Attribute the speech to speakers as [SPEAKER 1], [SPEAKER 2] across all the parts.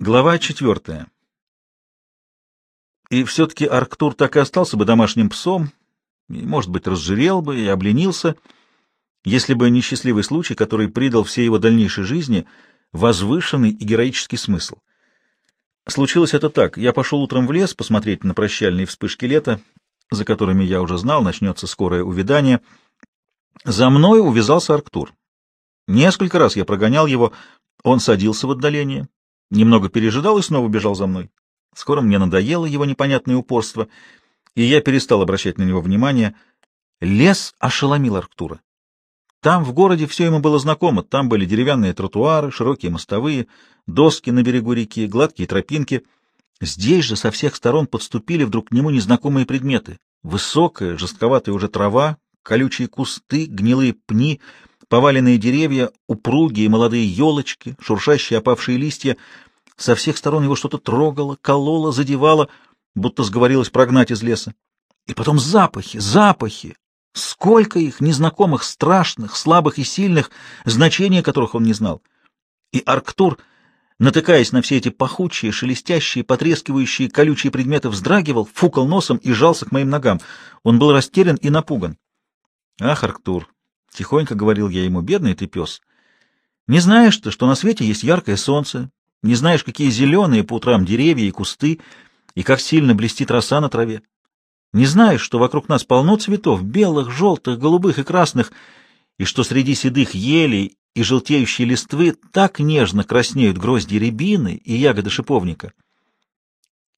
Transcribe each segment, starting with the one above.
[SPEAKER 1] Глава четвертая. И все-таки Арктур так и остался бы домашним псом, и, может быть, разжирел бы и обленился, если бы не счастливый случай, который придал всей его дальнейшей жизни возвышенный и героический смысл. Случилось это так. Я пошел утром в лес посмотреть на прощальные вспышки лета, за которыми я уже знал, начнется скорое увядание. За мной увязался Арктур. Несколько раз я прогонял его, он садился в отдалении, немного пережидал и снова бежал за мной. Скоро мне надоело его непонятное упорство, и я перестал обращать на него внимание. Лес ошеломил Арктура. Там, в городе, все ему было знакомо. Там были деревянные тротуары, широкие мостовые, доски на берегу реки, гладкие тропинки. Здесь же со всех сторон подступили вдруг к нему незнакомые предметы. Высокая, жестковатая уже трава, колючие кусты, гнилые пни, поваленные деревья, упругие молодые елочки, шуршащие опавшие листья. Со всех сторон его что-то трогало, кололо, задевало, будто сговорилось прогнать из леса. И потом запахи, запахи, Сколько их, незнакомых, страшных, слабых и сильных, значения которых он не знал. И Арктур, натыкаясь на все эти пахучие, шелестящие, потрескивающие, колючие предметы, вздрагивал, фукал носом и жался к моим ногам. Он был растерян и напуган. «Ах, Арктур!» — тихонько говорил я ему, — «бедный ты пес! Не знаешь ты, что на свете есть яркое солнце, не знаешь, какие зеленые по утрам деревья и кусты, и как сильно блестит роса на траве. Не знаешь, что вокруг нас полно цветов, белых, желтых, голубых и красных, и что среди седых елей и желтеющей листвы так нежно краснеют грозди рябины и ягоды шиповника.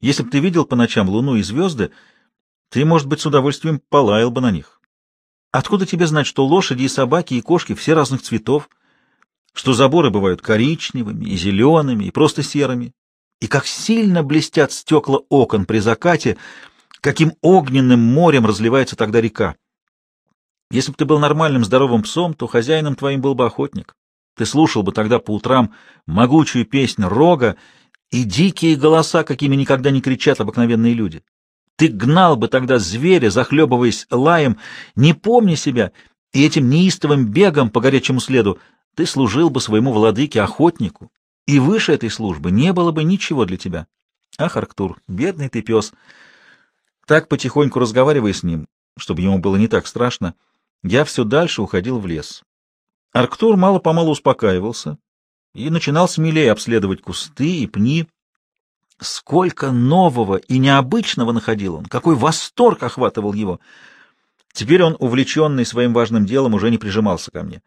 [SPEAKER 1] Если бы ты видел по ночам луну и звезды, ты, может быть, с удовольствием полаял бы на них. Откуда тебе знать, что лошади и собаки и кошки все разных цветов, что заборы бывают коричневыми и зелеными и просто серыми, и как сильно блестят стекла окон при закате — каким огненным морем разливается тогда река. Если бы ты был нормальным здоровым псом, то хозяином твоим был бы охотник. Ты слушал бы тогда по утрам могучую песнь рога и дикие голоса, какими никогда не кричат обыкновенные люди. Ты гнал бы тогда зверя, захлебываясь лаем, не помня себя, и этим неистовым бегом по горячему следу ты служил бы своему владыке, охотнику, и выше этой службы не было бы ничего для тебя. Ах, Арктур, бедный ты пес! Так, потихоньку разговаривая с ним, чтобы ему было не так страшно, я все дальше уходил в лес. Арктур мало-помалу успокаивался и начинал смелее обследовать кусты и пни. Сколько нового и необычного находил он, какой восторг охватывал его! Теперь он, увлеченный своим важным делом, уже не прижимался ко мне.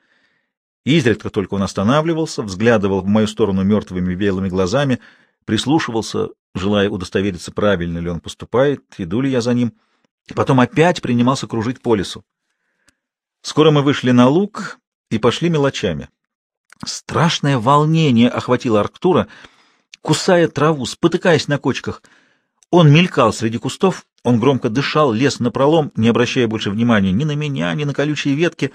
[SPEAKER 1] Изредка только он останавливался, взглядывал в мою сторону мертвыми белыми глазами, прислушивался, желая удостовериться, правильно ли он поступает, иду ли я за ним, потом опять принимался кружить по лесу. Скоро мы вышли на луг и пошли мелочами. Страшное волнение охватило Арктура, кусая траву, спотыкаясь на кочках. Он мелькал среди кустов, он громко дышал, лез напролом, не обращая больше внимания ни на меня, ни на колючие ветки.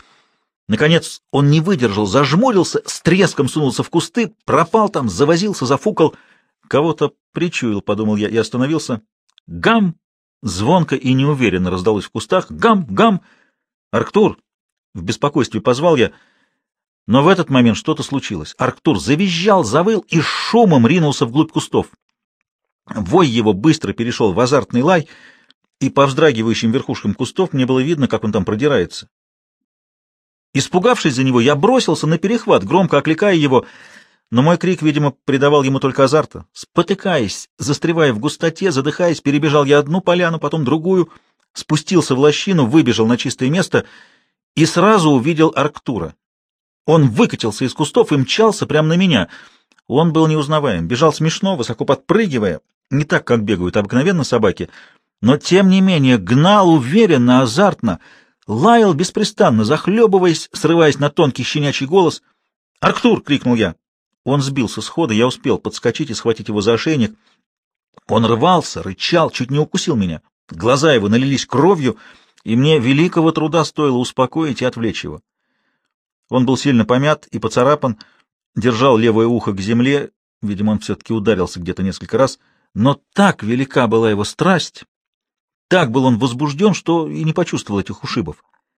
[SPEAKER 1] Наконец он не выдержал, зажмурился, с треском сунулся в кусты, пропал там, завозился, зафукал — Кого-то причуял, подумал я, и остановился. Гам! Звонко и неуверенно раздалось в кустах. Гам! Гам! Арктур! В беспокойстве позвал я, но в этот момент что-то случилось. Арктур завизжал, завыл и шумом ринулся вглубь кустов. Вой его быстро перешел в азартный лай, и по вздрагивающим верхушкам кустов мне было видно, как он там продирается. Испугавшись за него, я бросился на перехват, громко окликая его — но мой крик, видимо, придавал ему только азарта. Спотыкаясь, застревая в густоте, задыхаясь, перебежал я одну поляну, потом другую, спустился в лощину, выбежал на чистое место и сразу увидел Арктура. Он выкатился из кустов и мчался прямо на меня. Он был неузнаваем, бежал смешно, высоко подпрыгивая, не так, как бегают обыкновенно собаки, но, тем не менее, гнал уверенно, азартно, лаял беспрестанно, захлебываясь, срываясь на тонкий щенячий голос. «Арктур!» — крикнул я. Он сбился с хода, я успел подскочить и схватить его за ошейник. Он рвался, рычал, чуть не укусил меня. Глаза его налились кровью, и мне великого труда стоило успокоить и отвлечь его. Он был сильно помят и поцарапан, держал левое ухо к земле, видимо, он все-таки ударился где-то несколько раз, но так велика была его страсть, так был он возбужден, что и не почувствовал этих ушибов.